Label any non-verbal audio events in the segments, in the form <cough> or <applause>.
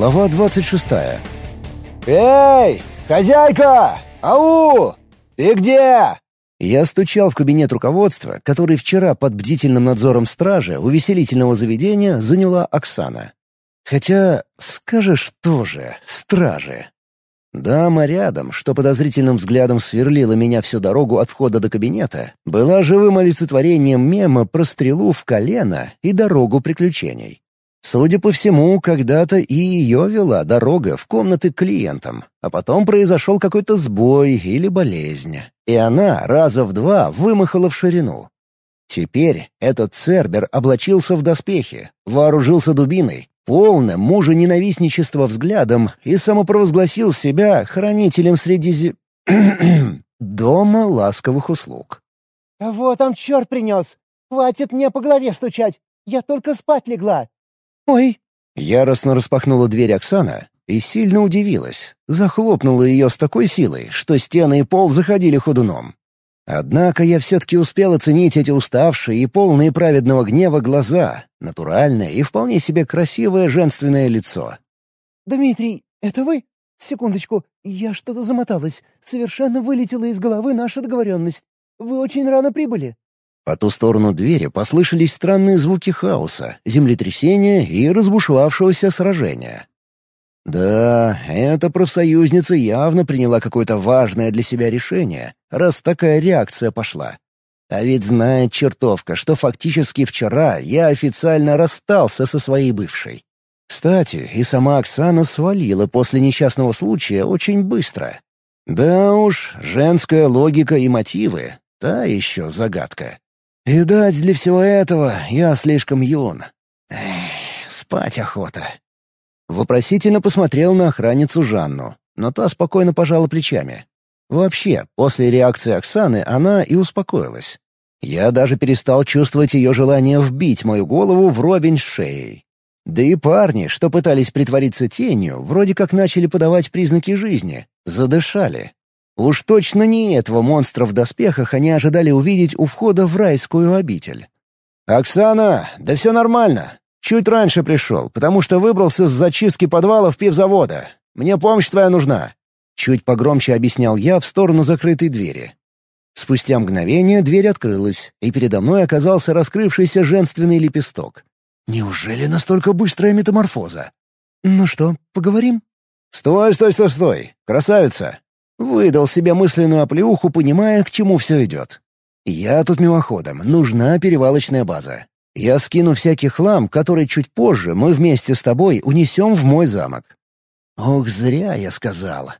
Глава 26. «Эй, хозяйка! Ау! Ты где?» Я стучал в кабинет руководства, который вчера под бдительным надзором стражи увеселительного заведения заняла Оксана. Хотя, скажешь тоже, стражи. Дама рядом, что подозрительным взглядом сверлила меня всю дорогу от входа до кабинета, была живым олицетворением мема про стрелу в колено и дорогу приключений. Судя по всему, когда-то и ее вела дорога в комнаты клиентам, а потом произошел какой-то сбой или болезнь, и она раза в два вымахала в ширину. Теперь этот цербер облачился в доспехи, вооружился дубиной, полным мужа-ненавистничества взглядом и самопровозгласил себя хранителем среди зи... <clears throat> дома ласковых услуг. «Кого там черт принес? Хватит мне по голове стучать! Я только спать легла!» «Ой!» Яростно распахнула дверь Оксана и сильно удивилась. Захлопнула ее с такой силой, что стены и пол заходили ходуном. Однако я все-таки успел оценить эти уставшие и полные праведного гнева глаза, натуральное и вполне себе красивое женственное лицо. «Дмитрий, это вы? Секундочку, я что-то замоталась. Совершенно вылетела из головы наша договоренность. Вы очень рано прибыли». По ту сторону двери послышались странные звуки хаоса, землетрясения и разбушевавшегося сражения. Да, эта профсоюзница явно приняла какое-то важное для себя решение, раз такая реакция пошла. А ведь знает чертовка, что фактически вчера я официально расстался со своей бывшей. Кстати, и сама Оксана свалила после несчастного случая очень быстро. Да уж, женская логика и мотивы — та еще загадка. Видать, для всего этого я слишком юн. Эх, спать охота. Вопросительно посмотрел на охранницу Жанну, но та спокойно пожала плечами. Вообще, после реакции Оксаны она и успокоилась. Я даже перестал чувствовать ее желание вбить мою голову в робень с шеей. Да и парни, что пытались притвориться тенью, вроде как начали подавать признаки жизни, задышали. Уж точно не этого монстра в доспехах они ожидали увидеть у входа в райскую обитель. «Оксана, да все нормально. Чуть раньше пришел, потому что выбрался с зачистки подвала в пивзавода. Мне помощь твоя нужна». Чуть погромче объяснял я в сторону закрытой двери. Спустя мгновение дверь открылась, и передо мной оказался раскрывшийся женственный лепесток. Неужели настолько быстрая метаморфоза? «Ну что, поговорим?» «Стой, стой, стой, стой! Красавица! Выдал себе мысленную оплеуху, понимая, к чему все идет. «Я тут мимоходом, нужна перевалочная база. Я скину всякий хлам, который чуть позже мы вместе с тобой унесем в мой замок». Ох, зря я сказал.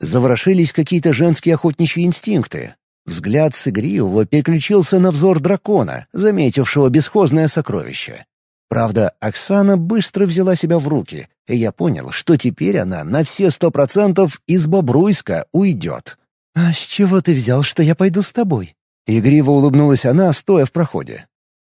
Заворошились какие-то женские охотничьи инстинкты. Взгляд с переключился на взор дракона, заметившего бесхозное сокровище. Правда, Оксана быстро взяла себя в руки, и я понял, что теперь она на все сто процентов из Бобруйска уйдет. «А с чего ты взял, что я пойду с тобой?» Игриво улыбнулась она, стоя в проходе.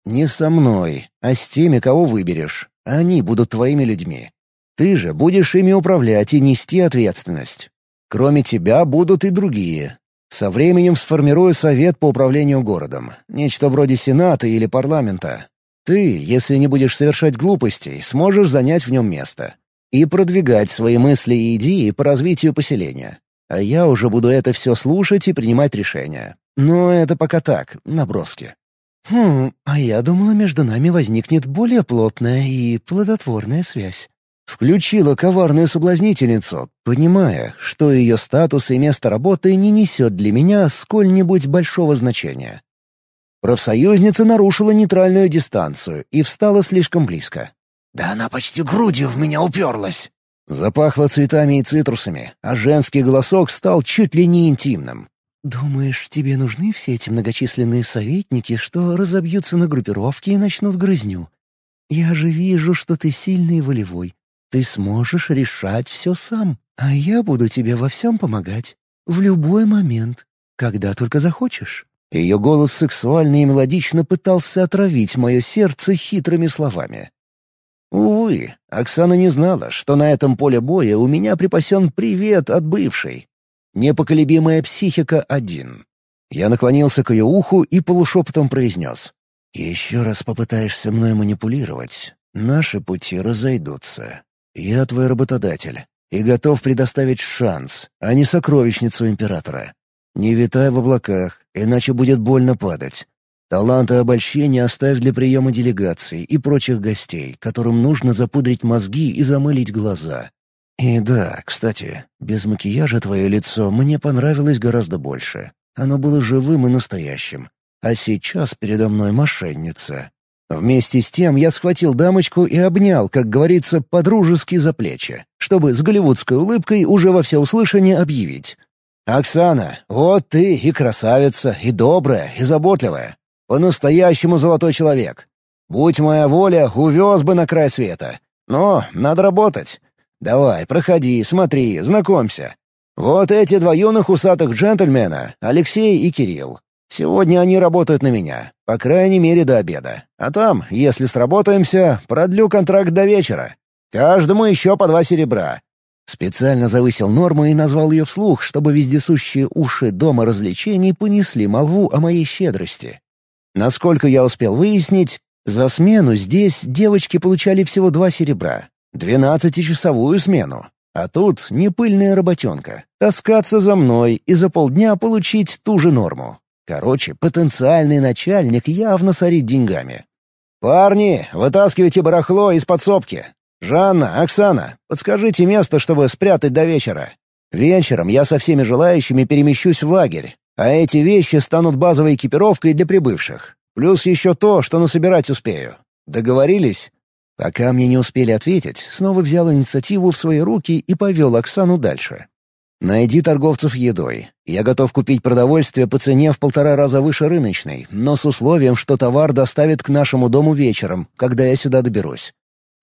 «Не со мной, а с теми, кого выберешь. Они будут твоими людьми. Ты же будешь ими управлять и нести ответственность. Кроме тебя будут и другие. Со временем сформирую совет по управлению городом. Нечто вроде сената или парламента. Ты, если не будешь совершать глупостей, сможешь занять в нем место и продвигать свои мысли и идеи по развитию поселения. А я уже буду это все слушать и принимать решения. Но это пока так, наброски. Хм, а я думала, между нами возникнет более плотная и плодотворная связь. Включила коварную соблазнительницу, понимая, что ее статус и место работы не несет для меня сколь-нибудь большого значения. Профсоюзница нарушила нейтральную дистанцию и встала слишком близко. «Да она почти грудью в меня уперлась!» Запахло цветами и цитрусами, а женский голосок стал чуть ли не интимным. «Думаешь, тебе нужны все эти многочисленные советники, что разобьются на группировки и начнут грызню? Я же вижу, что ты сильный и волевой. Ты сможешь решать все сам, а я буду тебе во всем помогать. В любой момент, когда только захочешь». Ее голос сексуально и мелодично пытался отравить мое сердце хитрыми словами. Увы, Оксана не знала, что на этом поле боя у меня припасен привет от бывшей. Непоколебимая психика один. Я наклонился к ее уху и полушепотом произнес. «Еще раз попытаешься мной манипулировать, наши пути разойдутся. Я твой работодатель и готов предоставить шанс, а не сокровищницу императора. Не витай в облаках, иначе будет больно падать. Таланты обольщения оставь для приема делегаций и прочих гостей, которым нужно запудрить мозги и замылить глаза. И да, кстати, без макияжа твое лицо мне понравилось гораздо больше. Оно было живым и настоящим. А сейчас передо мной мошенница. Вместе с тем я схватил дамочку и обнял, как говорится, подружески за плечи, чтобы с голливудской улыбкой уже во всеуслышание объявить. «Оксана, вот ты и красавица, и добрая, и заботливая. По-настоящему золотой человек. Будь моя воля, увез бы на край света. Но надо работать. Давай, проходи, смотри, знакомься. Вот эти два юных усатых джентльмена, Алексей и Кирилл. Сегодня они работают на меня, по крайней мере до обеда. А там, если сработаемся, продлю контракт до вечера. Каждому еще по два серебра. Специально завысил норму и назвал ее вслух, чтобы вездесущие уши дома развлечений понесли молву о моей щедрости. Насколько я успел выяснить, за смену здесь девочки получали всего два серебра. Двенадцатичасовую смену. А тут не пыльная работенка. Таскаться за мной и за полдня получить ту же норму. Короче, потенциальный начальник явно сорит деньгами. «Парни, вытаскивайте барахло из подсобки. Жанна, Оксана, подскажите место, чтобы спрятать до вечера. Вечером я со всеми желающими перемещусь в лагерь, а эти вещи станут базовой экипировкой для прибывших. Плюс еще то, что насобирать успею. Договорились?» Пока мне не успели ответить, снова взял инициативу в свои руки и повел Оксану дальше. «Найди торговцев едой. Я готов купить продовольствие по цене в полтора раза выше рыночной, но с условием, что товар доставят к нашему дому вечером, когда я сюда доберусь.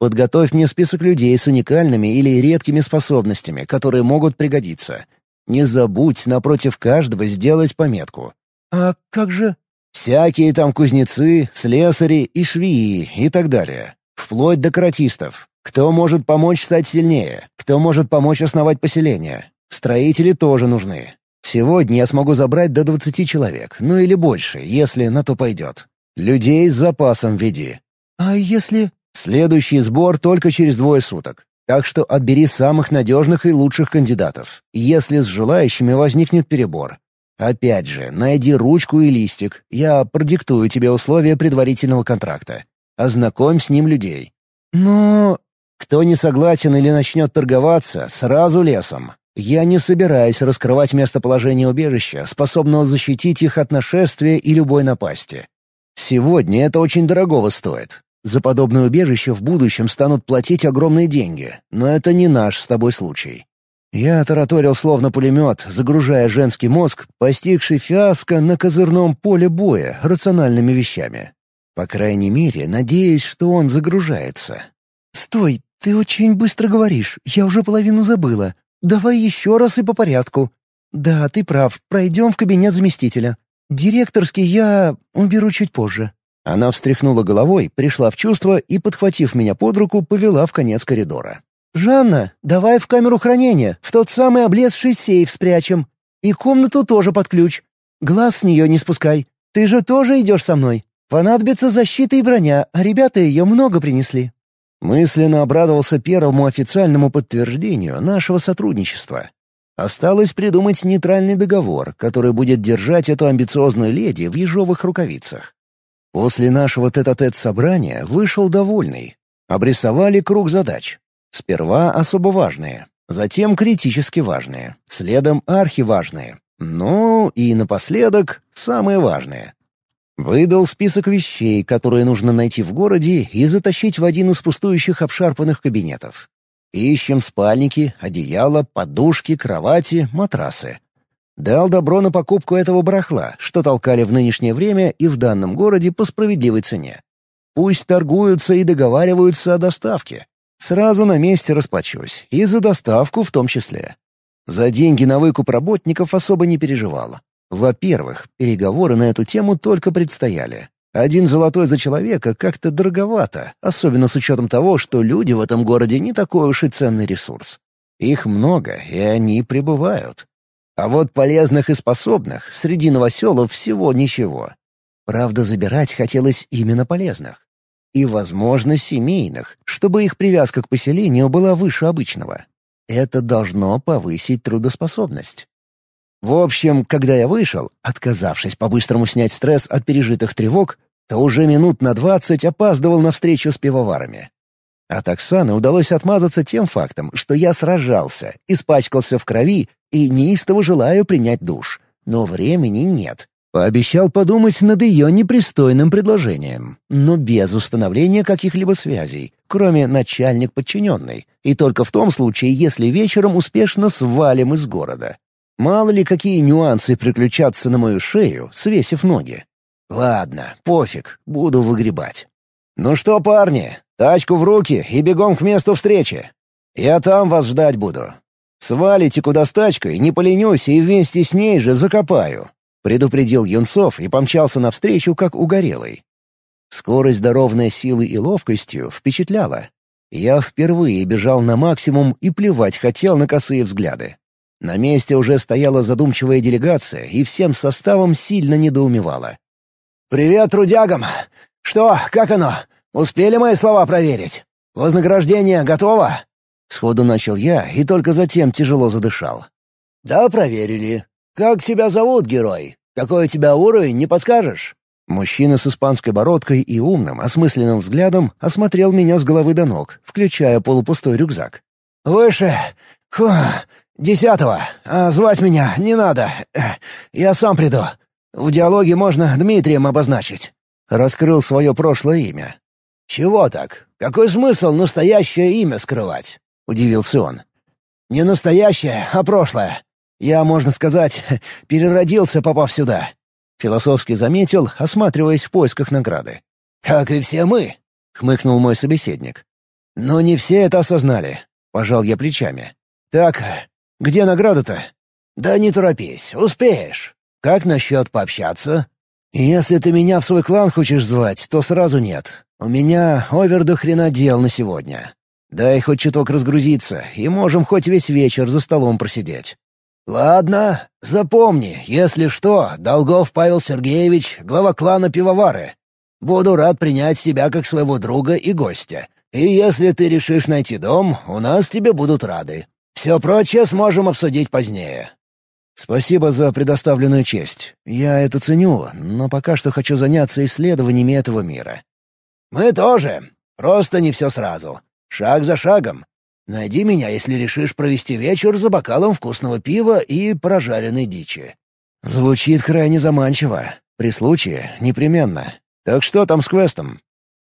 Подготовь мне список людей с уникальными или редкими способностями, которые могут пригодиться. Не забудь напротив каждого сделать пометку. «А как же...» «Всякие там кузнецы, слесари и швеи и так далее. Вплоть до каратистов. Кто может помочь стать сильнее? Кто может помочь основать поселение? Строители тоже нужны. Сегодня я смогу забрать до двадцати человек, ну или больше, если на то пойдет. Людей с запасом веди. А если... Следующий сбор только через двое суток. Так что отбери самых надежных и лучших кандидатов, если с желающими возникнет перебор. Опять же, найди ручку и листик. Я продиктую тебе условия предварительного контракта. Ознакомь с ним людей. Но... Кто не согласен или начнет торговаться, сразу лесом. Я не собираюсь раскрывать местоположение убежища, способного защитить их от нашествия и любой напасти. Сегодня это очень дорогого стоит. За подобное убежище в будущем станут платить огромные деньги, но это не наш с тобой случай. Я тараторил словно пулемет, загружая женский мозг, постигший фиаско на козырном поле боя рациональными вещами. По крайней мере, надеюсь, что он загружается. «Стой, ты очень быстро говоришь, я уже половину забыла. Давай еще раз и по порядку. Да, ты прав, пройдем в кабинет заместителя. Директорский я уберу чуть позже». Она встряхнула головой, пришла в чувство и, подхватив меня под руку, повела в конец коридора. «Жанна, давай в камеру хранения, в тот самый облезший сейф спрячем. И комнату тоже под ключ. Глаз с нее не спускай. Ты же тоже идешь со мной. Понадобится защита и броня, а ребята ее много принесли». Мысленно обрадовался первому официальному подтверждению нашего сотрудничества. Осталось придумать нейтральный договор, который будет держать эту амбициозную леди в ежовых рукавицах. После нашего тет-а-тет собрания вышел довольный. Обрисовали круг задач. Сперва особо важные, затем критически важные, следом архиважные. Ну и напоследок самые важные. Выдал список вещей, которые нужно найти в городе и затащить в один из пустующих обшарпанных кабинетов. Ищем спальники, одеяла, подушки, кровати, матрасы. Дал добро на покупку этого барахла, что толкали в нынешнее время и в данном городе по справедливой цене. Пусть торгуются и договариваются о доставке. Сразу на месте расплачусь, и за доставку в том числе. За деньги на выкуп работников особо не переживала. Во-первых, переговоры на эту тему только предстояли. Один золотой за человека как-то дороговато, особенно с учетом того, что люди в этом городе не такой уж и ценный ресурс. Их много, и они прибывают. А вот полезных и способных среди новоселов всего ничего. Правда, забирать хотелось именно полезных. и, возможно, семейных, чтобы их привязка к поселению была выше обычного. Это должно повысить трудоспособность. В общем, когда я вышел, отказавшись по-быстрому снять стресс от пережитых тревог, то уже минут на двадцать опаздывал на встречу с пивоварами. От Оксаны удалось отмазаться тем фактом, что я сражался, испачкался в крови и неистово желаю принять душ. Но времени нет. Пообещал подумать над ее непристойным предложением, но без установления каких-либо связей, кроме начальник-подчиненный, и только в том случае, если вечером успешно свалим из города. Мало ли какие нюансы приключатся на мою шею, свесив ноги. Ладно, пофиг, буду выгребать. «Ну что, парни, тачку в руки и бегом к месту встречи. Я там вас ждать буду. Свалите куда с тачкой, не поленюсь и вместе с ней же закопаю», — предупредил Юнцов и помчался навстречу, как угорелый. Скорость да ровная силой и ловкостью впечатляла. Я впервые бежал на максимум и плевать хотел на косые взгляды. На месте уже стояла задумчивая делегация и всем составом сильно недоумевала. «Привет, трудягам! Что, как оно? Успели мои слова проверить? Вознаграждение готово?» Сходу начал я и только затем тяжело задышал. «Да, проверили. Как тебя зовут, герой? Какой у тебя уровень, не подскажешь?» Мужчина с испанской бородкой и умным, осмысленным взглядом осмотрел меня с головы до ног, включая полупустой рюкзак. «Выше. Фу. Десятого. А звать меня не надо. Я сам приду. В диалоге можно Дмитрием обозначить. Раскрыл свое прошлое имя. «Чего так? Какой смысл настоящее имя скрывать?» — удивился он. «Не настоящее, а прошлое. Я, можно сказать, <laughs> переродился, попав сюда». Философски заметил, осматриваясь в поисках награды. «Как и все мы», — хмыкнул мой собеседник. «Но не все это осознали», — пожал я плечами. «Так, где награда-то?» «Да не торопись, успеешь. Как насчет пообщаться?» «Если ты меня в свой клан хочешь звать, то сразу нет. У меня овер до хрена дел на сегодня. Дай хоть чуток разгрузиться, и можем хоть весь вечер за столом просидеть». «Ладно, запомни, если что, Долгов Павел Сергеевич, глава клана Пивовары. Буду рад принять тебя как своего друга и гостя. И если ты решишь найти дом, у нас тебе будут рады. Все прочее сможем обсудить позднее. «Спасибо за предоставленную честь. Я это ценю, но пока что хочу заняться исследованиями этого мира». «Мы тоже. Просто не все сразу. Шаг за шагом. Найди меня, если решишь провести вечер за бокалом вкусного пива и прожаренной дичи». Звучит крайне заманчиво. При случае — непременно. Так что там с квестом?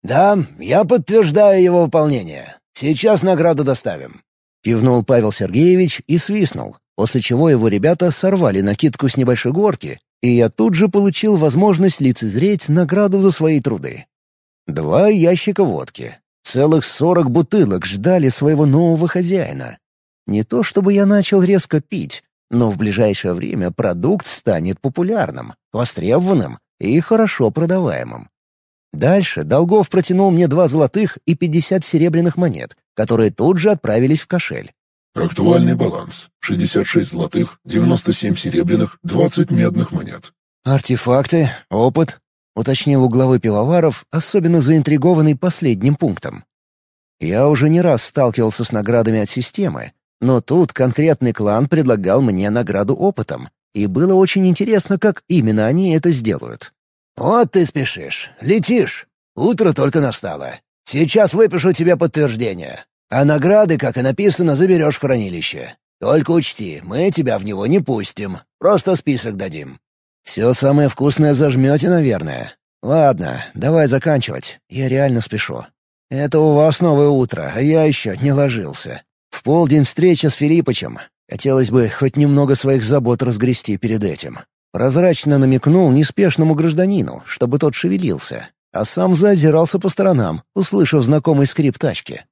«Да, я подтверждаю его выполнение. Сейчас награду доставим». Кивнул Павел Сергеевич и свистнул после чего его ребята сорвали накидку с небольшой горки, и я тут же получил возможность лицезреть награду за свои труды. Два ящика водки. Целых сорок бутылок ждали своего нового хозяина. Не то чтобы я начал резко пить, но в ближайшее время продукт станет популярным, востребованным и хорошо продаваемым. Дальше Долгов протянул мне два золотых и пятьдесят серебряных монет, которые тут же отправились в кошель. Актуальный баланс. 66 золотых, 97 серебряных, 20 медных монет. «Артефакты? Опыт?» — уточнил у главы пивоваров, особенно заинтригованный последним пунктом. Я уже не раз сталкивался с наградами от системы, но тут конкретный клан предлагал мне награду опытом, и было очень интересно, как именно они это сделают. «Вот ты спешишь, летишь. Утро только настало. Сейчас выпишу тебе подтверждение. А награды, как и написано, заберешь в хранилище. Только учти, мы тебя в него не пустим. Просто список дадим. Все самое вкусное зажмете, наверное. Ладно, давай заканчивать. Я реально спешу. Это у вас новое утро, а я еще не ложился. В полдень встреча с Филиппычем. Хотелось бы хоть немного своих забот разгрести перед этим. Прозрачно намекнул неспешному гражданину, чтобы тот шевелился, а сам заозирался по сторонам, услышав знакомый скрип тачки.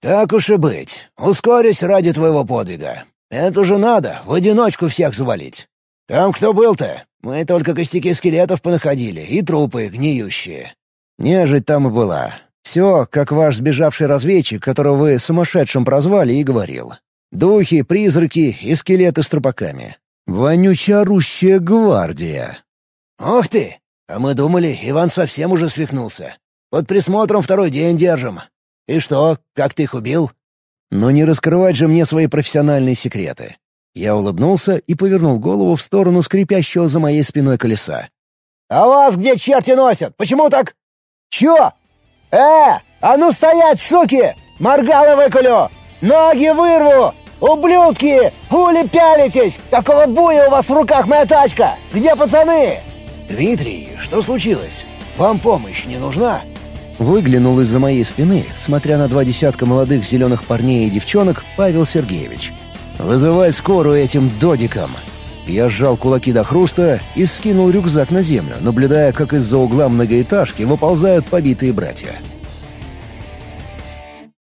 «Так уж и быть. Ускорюсь ради твоего подвига. Это же надо, в одиночку всех завалить. Там кто был-то? Мы только костяки скелетов понаходили и трупы гниющие». «Нежить там и была. Все, как ваш сбежавший разведчик, которого вы сумасшедшим прозвали, и говорил. Духи, призраки и скелеты с трупаками. Вонючая гвардия». «Ух ты! А мы думали, Иван совсем уже свихнулся. Под присмотром второй день держим. И что, как ты их убил?» Но не раскрывать же мне свои профессиональные секреты. Я улыбнулся и повернул голову в сторону скрипящего за моей спиной колеса. «А вас где черти носят? Почему так...» «Чё? Э, а ну стоять, суки! Моргало выколю! Ноги вырву! Ублюдки! Хули пялитесь! Какого буя у вас в руках моя тачка? Где пацаны?» «Дмитрий, что случилось? Вам помощь не нужна?» Выглянул из-за моей спины, смотря на два десятка молодых зеленых парней и девчонок, Павел Сергеевич. «Вызывай скорую этим додикам!» Я сжал кулаки до хруста и скинул рюкзак на землю, наблюдая, как из-за угла многоэтажки выползают побитые братья.